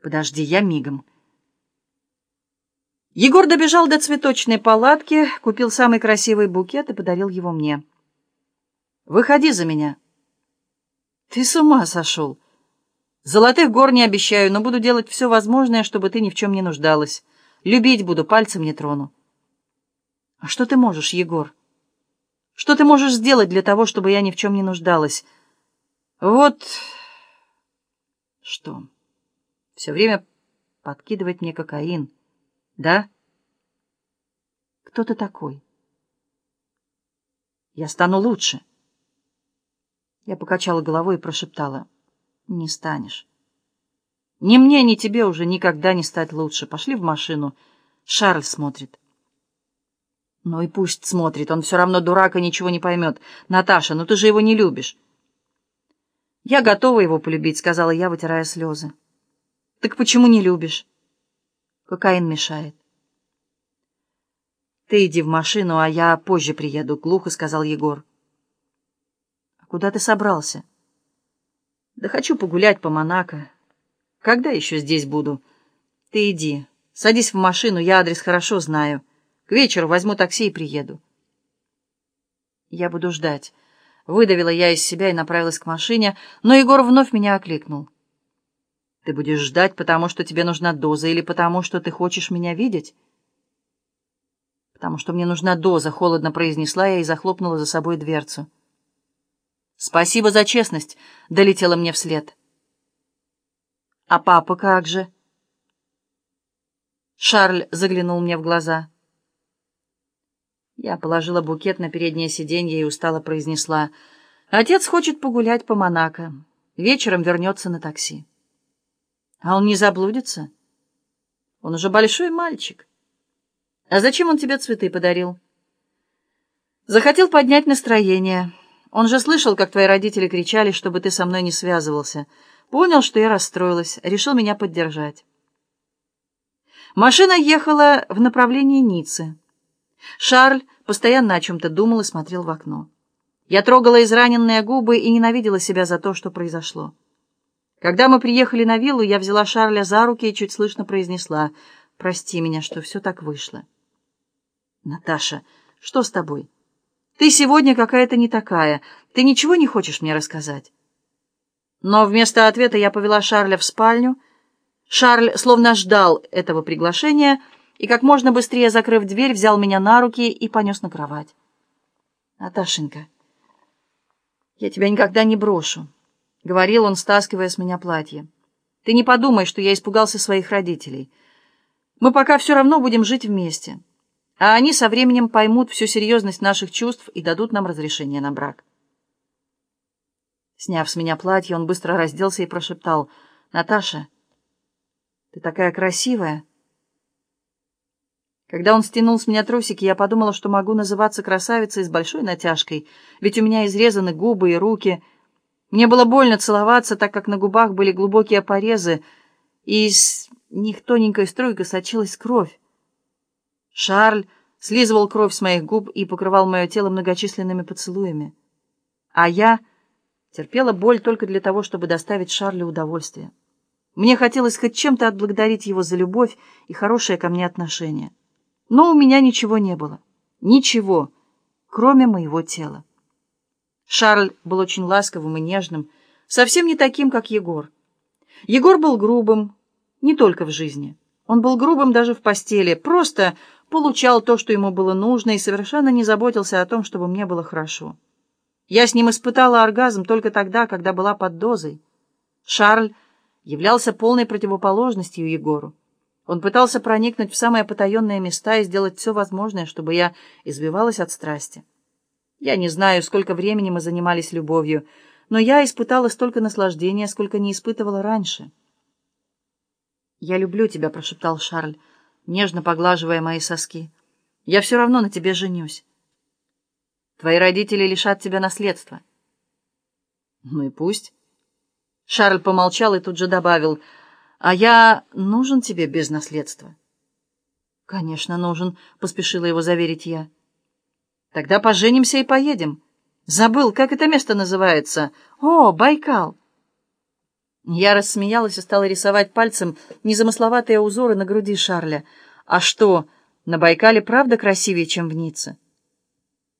Подожди, я мигом. Егор добежал до цветочной палатки, купил самый красивый букет и подарил его мне. «Выходи за меня». «Ты с ума сошел. Золотых гор не обещаю, но буду делать все возможное, чтобы ты ни в чем не нуждалась. Любить буду, пальцем не трону». «А что ты можешь, Егор? Что ты можешь сделать для того, чтобы я ни в чем не нуждалась?» «Вот...» «Что?» «Все время подкидывать мне кокаин». Да? Кто ты такой? Я стану лучше. Я покачала головой и прошептала. Не станешь. Ни мне, ни тебе уже никогда не стать лучше. Пошли в машину. Шарль смотрит. Ну и пусть смотрит. Он все равно дурак и ничего не поймет. Наташа, ну ты же его не любишь. Я готова его полюбить, сказала я, вытирая слезы. Так почему не любишь? Кокаин мешает. «Ты иди в машину, а я позже приеду», — глухо сказал Егор. «А куда ты собрался?» «Да хочу погулять по Монако. Когда еще здесь буду?» «Ты иди. Садись в машину, я адрес хорошо знаю. К вечеру возьму такси и приеду». «Я буду ждать». Выдавила я из себя и направилась к машине, но Егор вновь меня окликнул. Ты будешь ждать, потому что тебе нужна доза или потому что ты хочешь меня видеть? Потому что мне нужна доза, холодно произнесла я и захлопнула за собой дверцу. Спасибо за честность, долетела мне вслед. А папа как же? Шарль заглянул мне в глаза. Я положила букет на переднее сиденье и устало произнесла. Отец хочет погулять по Монако. Вечером вернется на такси. А он не заблудится? Он уже большой мальчик. А зачем он тебе цветы подарил? Захотел поднять настроение. Он же слышал, как твои родители кричали, чтобы ты со мной не связывался. Понял, что я расстроилась, решил меня поддержать. Машина ехала в направлении Ниццы. Шарль постоянно о чем-то думал и смотрел в окно. Я трогала израненные губы и ненавидела себя за то, что произошло. Когда мы приехали на виллу, я взяла Шарля за руки и чуть слышно произнесла «Прости меня, что все так вышло». «Наташа, что с тобой? Ты сегодня какая-то не такая. Ты ничего не хочешь мне рассказать?» Но вместо ответа я повела Шарля в спальню. Шарль словно ждал этого приглашения и, как можно быстрее закрыв дверь, взял меня на руки и понес на кровать. «Наташенька, я тебя никогда не брошу». — говорил он, стаскивая с меня платье. «Ты не подумай, что я испугался своих родителей. Мы пока все равно будем жить вместе, а они со временем поймут всю серьезность наших чувств и дадут нам разрешение на брак». Сняв с меня платье, он быстро разделся и прошептал, «Наташа, ты такая красивая». Когда он стянул с меня трусики, я подумала, что могу называться красавицей с большой натяжкой, ведь у меня изрезаны губы и руки — мне было больно целоваться, так как на губах были глубокие порезы, и из них тоненькой струйкой сочилась кровь. Шарль слизывал кровь с моих губ и покрывал мое тело многочисленными поцелуями. А я терпела боль только для того, чтобы доставить Шарлю удовольствие. Мне хотелось хоть чем-то отблагодарить его за любовь и хорошее ко мне отношение. Но у меня ничего не было. Ничего, кроме моего тела. Шарль был очень ласковым и нежным, совсем не таким, как Егор. Егор был грубым не только в жизни. Он был грубым даже в постели, просто получал то, что ему было нужно, и совершенно не заботился о том, чтобы мне было хорошо. Я с ним испытала оргазм только тогда, когда была под дозой. Шарль являлся полной противоположностью Егору. Он пытался проникнуть в самые потаенные места и сделать все возможное, чтобы я избивалась от страсти. Я не знаю, сколько времени мы занимались любовью, но я испытала столько наслаждения, сколько не испытывала раньше. «Я люблю тебя», — прошептал Шарль, нежно поглаживая мои соски. «Я все равно на тебе женюсь. Твои родители лишат тебя наследства». «Ну и пусть». Шарль помолчал и тут же добавил, «А я нужен тебе без наследства?» «Конечно, нужен», — поспешила его заверить я. Тогда поженимся и поедем. Забыл, как это место называется. О, Байкал. Я рассмеялась и стала рисовать пальцем незамысловатые узоры на груди Шарля. «А что, на Байкале правда красивее, чем в Ницце?»